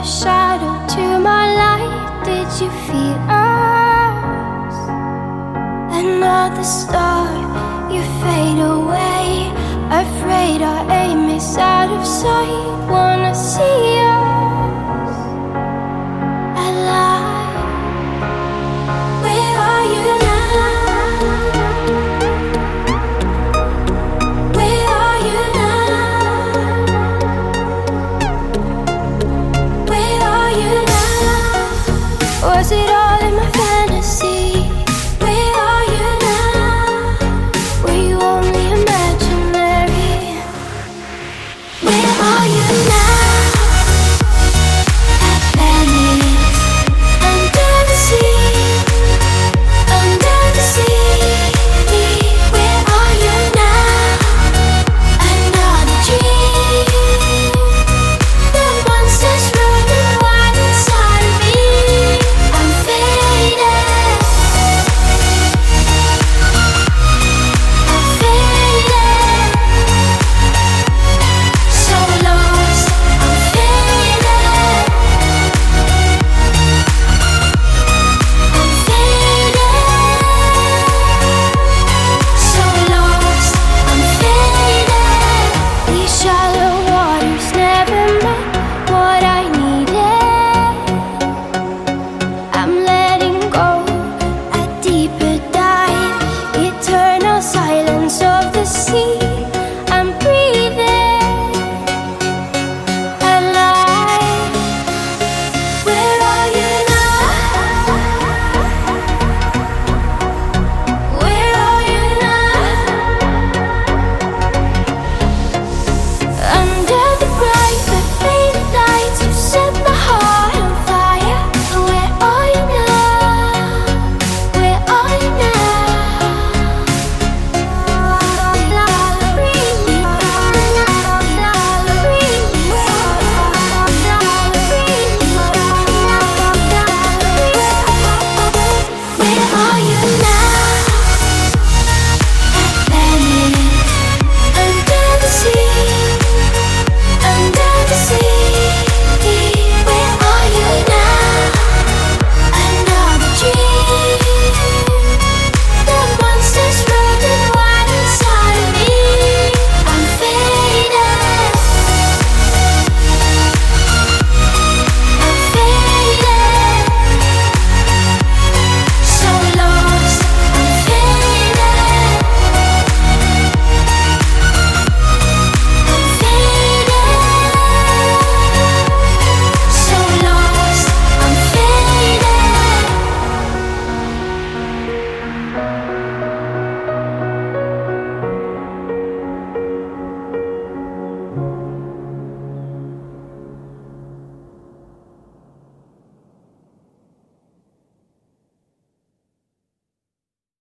the shadow